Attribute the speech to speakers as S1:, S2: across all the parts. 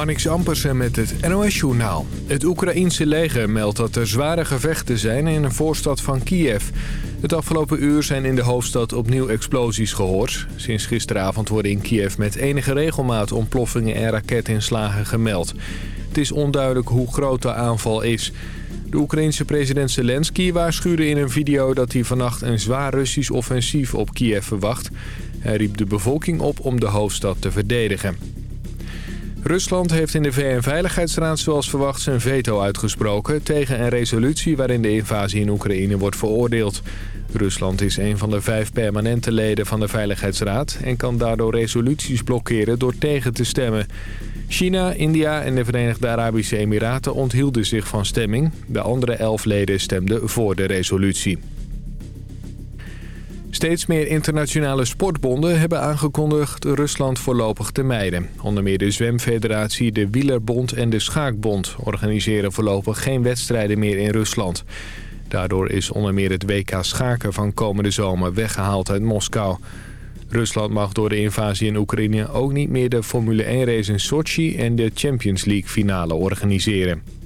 S1: Marnix Ampersen met het NOS-journaal. Het Oekraïense leger meldt dat er zware gevechten zijn in een voorstad van Kiev. Het afgelopen uur zijn in de hoofdstad opnieuw explosies gehoord. Sinds gisteravond worden in Kiev met enige regelmaat ontploffingen en raketinslagen gemeld. Het is onduidelijk hoe groot de aanval is. De Oekraïense president Zelensky waarschuwde in een video dat hij vannacht een zwaar Russisch offensief op Kiev verwacht. Hij riep de bevolking op om de hoofdstad te verdedigen. Rusland heeft in de VN-veiligheidsraad zoals verwacht zijn veto uitgesproken... tegen een resolutie waarin de invasie in Oekraïne wordt veroordeeld. Rusland is een van de vijf permanente leden van de Veiligheidsraad... en kan daardoor resoluties blokkeren door tegen te stemmen. China, India en de Verenigde Arabische Emiraten onthielden zich van stemming. De andere elf leden stemden voor de resolutie. Steeds meer internationale sportbonden hebben aangekondigd Rusland voorlopig te mijden. Onder meer de Zwemfederatie, de Wielerbond en de Schaakbond organiseren voorlopig geen wedstrijden meer in Rusland. Daardoor is onder meer het WK schaken van komende zomer weggehaald uit Moskou. Rusland mag door de invasie in Oekraïne ook niet meer de Formule 1 race in Sochi en de Champions League finale organiseren.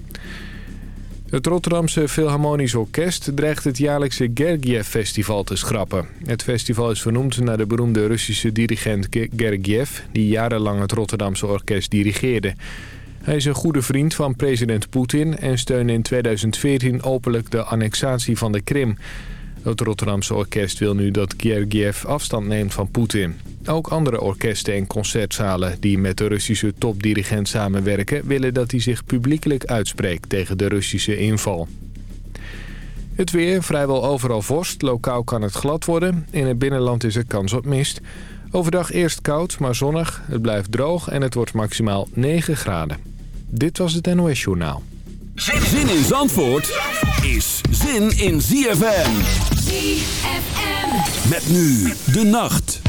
S1: Het Rotterdamse Philharmonisch Orkest dreigt het jaarlijkse Gergiev-festival te schrappen. Het festival is vernoemd naar de beroemde Russische dirigent Gergiev... die jarenlang het Rotterdamse orkest dirigeerde. Hij is een goede vriend van president Poetin... en steunde in 2014 openlijk de annexatie van de Krim... Het Rotterdamse orkest wil nu dat Gergiev afstand neemt van Poetin. Ook andere orkesten en concertzalen die met de Russische topdirigent samenwerken... willen dat hij zich publiekelijk uitspreekt tegen de Russische inval. Het weer, vrijwel overal vorst. Lokaal kan het glad worden. In het binnenland is er kans op mist. Overdag eerst koud, maar zonnig. Het blijft droog en het wordt maximaal 9 graden. Dit was het NOS Journaal.
S2: Zin in Zandvoort is zin in ZFM. Met nu de nacht.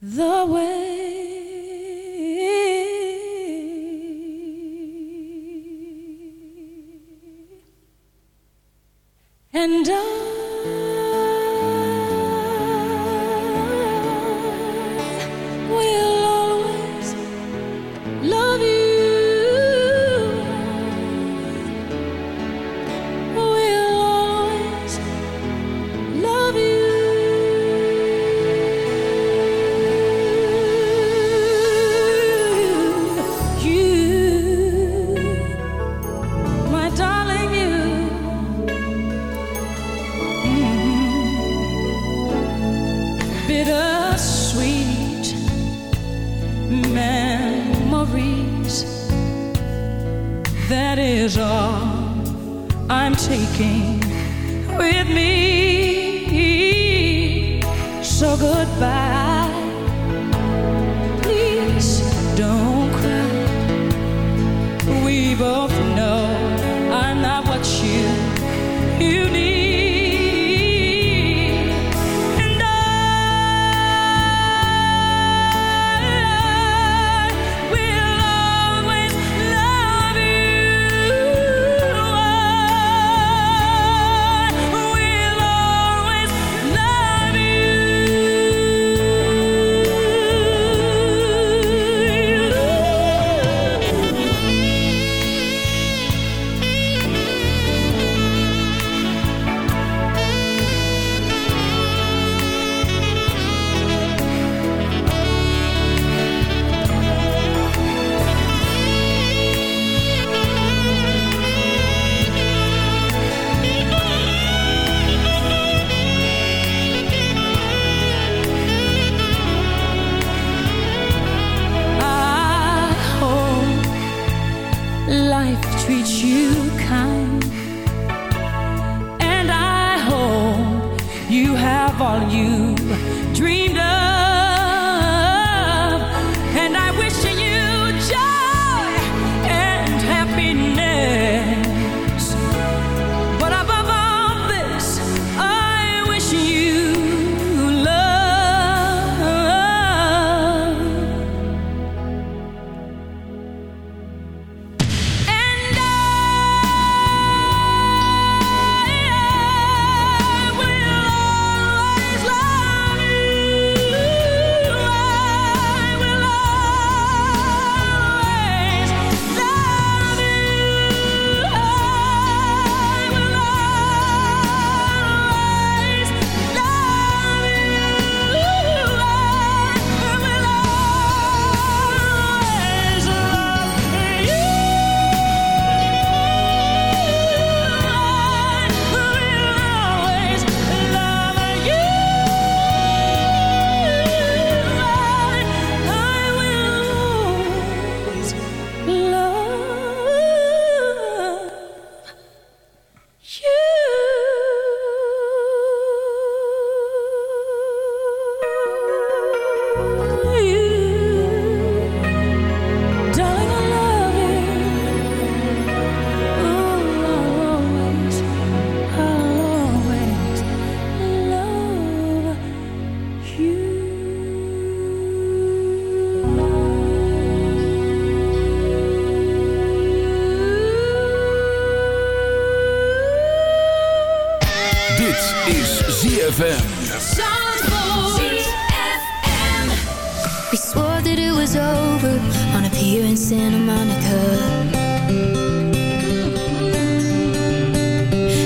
S3: The way. And I
S4: you kind. And I hope you have all you dreamed of. Dit is ZFM. We swore that it was over on a pier in
S5: Santa Monica.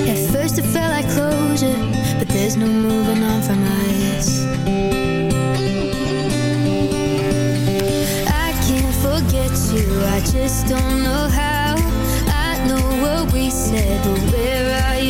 S5: At first it felt like closure, but there's no moving on from us. I can't forget you, I just don't know how. I know
S6: what we said, but where are?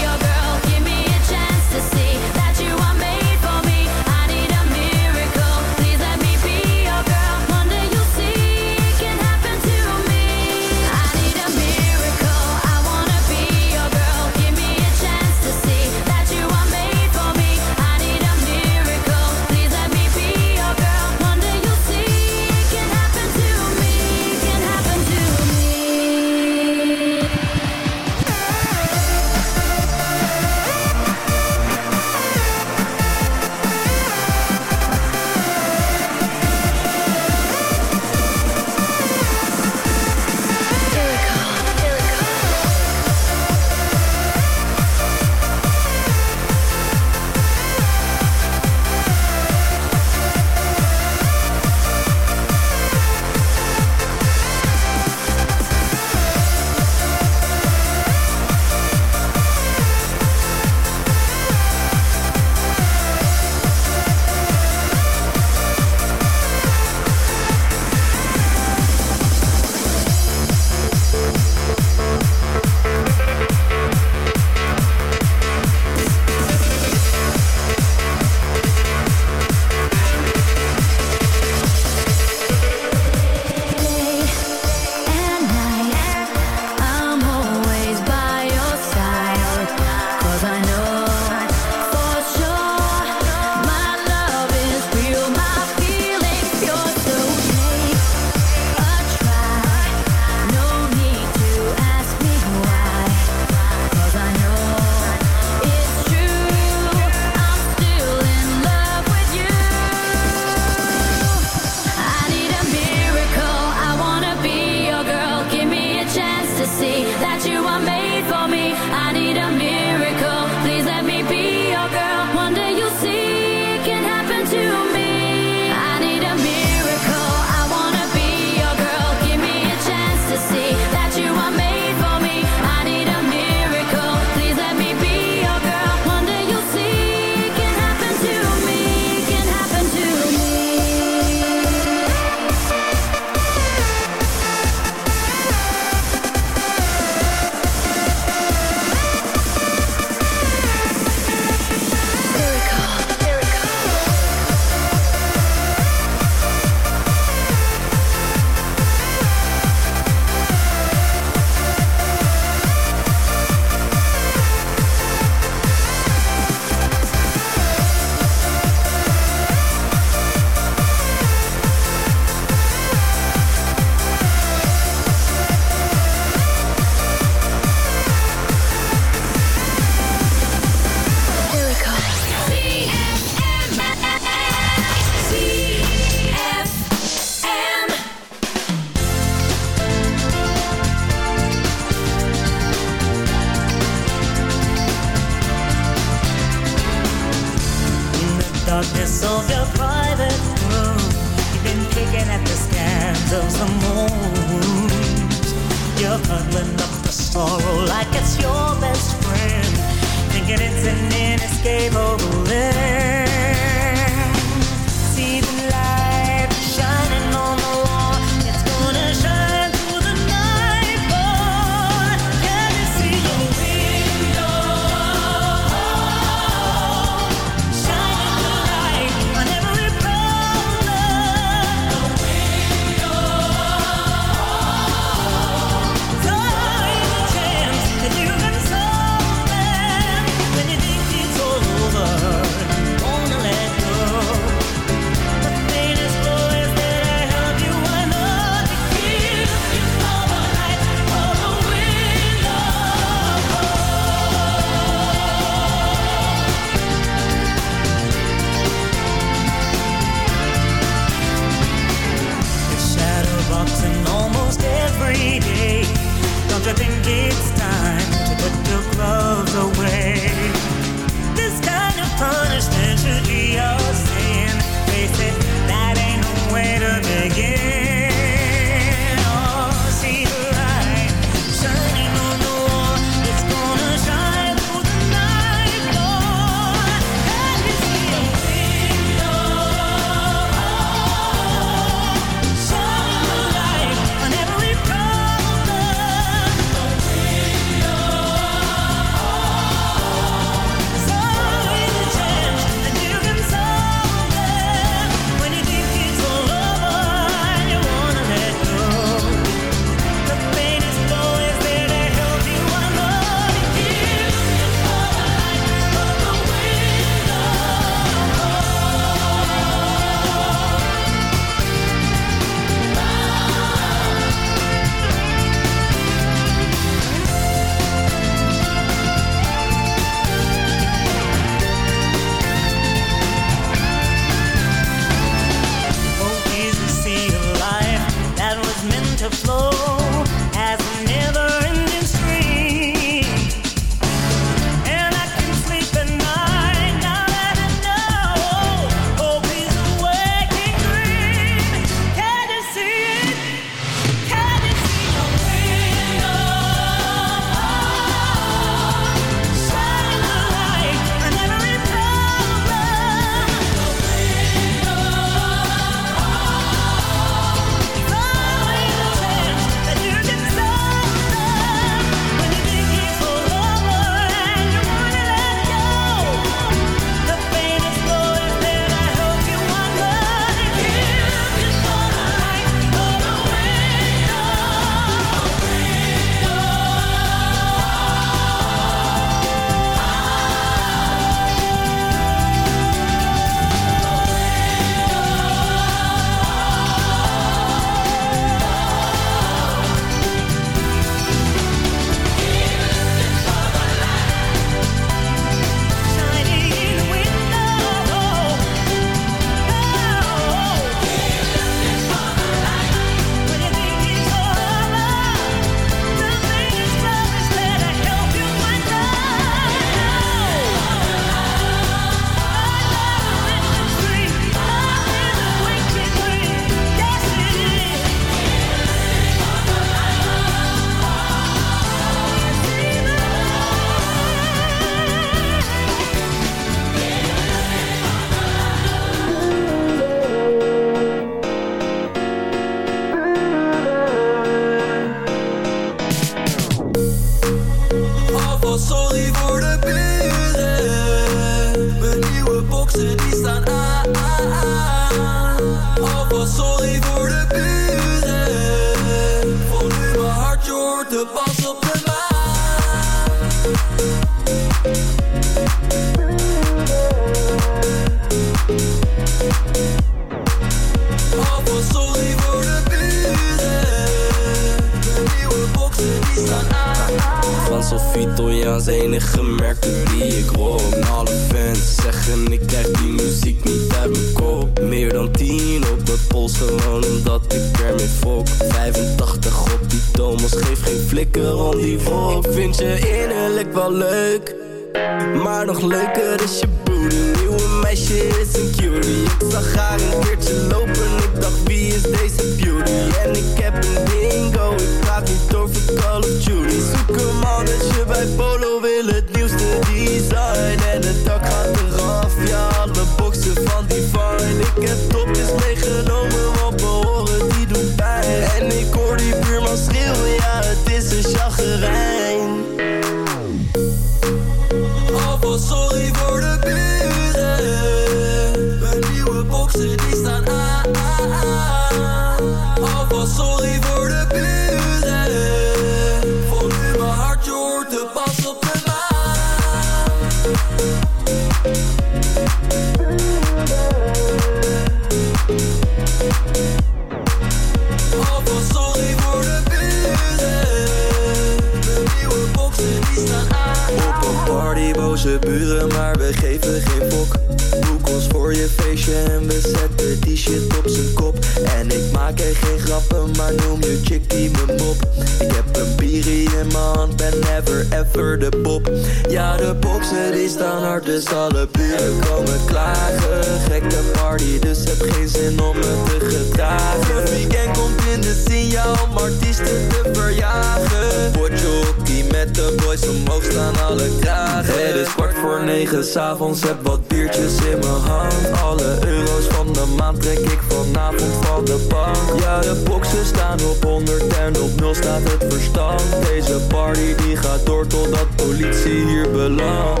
S6: Pop. Ja, de boksen die staan hard, dus alle buren komen klagen. Gekke party, dus heb geen zin om me te gedragen. Het weekend komt in de signaal om artiesten te verjagen. Potjokie met de boys, omhoog staan alle kragen. Het is kwart voor negen s'avonds, heb wat Alle euro's van de maand trek ik vanavond van de bank. Ja, de boxen staan op 100 en op 0 staat het verstand. Deze party die gaat door totdat politie hier belandt.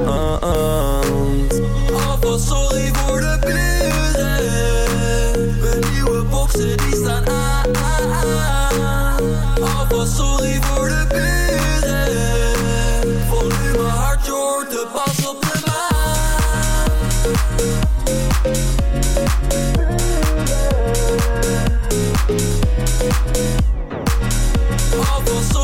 S6: Alvast sorry voor de buren Mijn nieuwe boxen die staan aan. Alvast sorry voor de buren Alvast sorry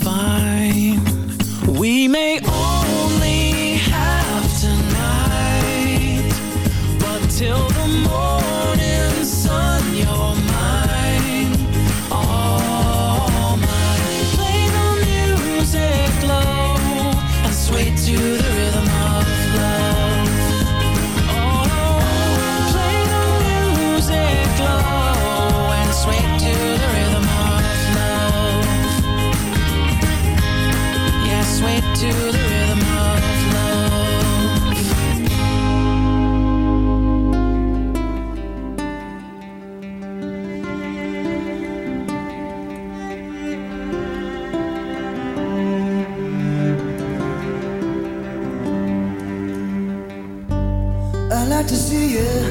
S7: you,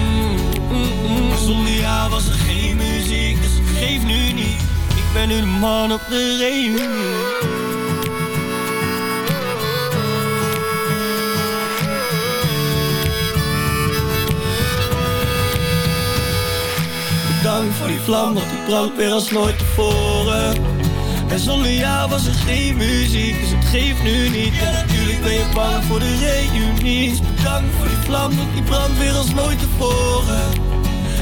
S8: Zonder jou was er geen muziek, dus geeft nu niet. Ik ben nu de man op de reunie. Bedankt voor die vlam, want die brandt weer als nooit tevoren. En zonder jou was er geen muziek, dus het geeft nu niet. En natuurlijk ben je bang voor de reunie. Dus bedankt voor die vlam, want die brandt weer als nooit tevoren.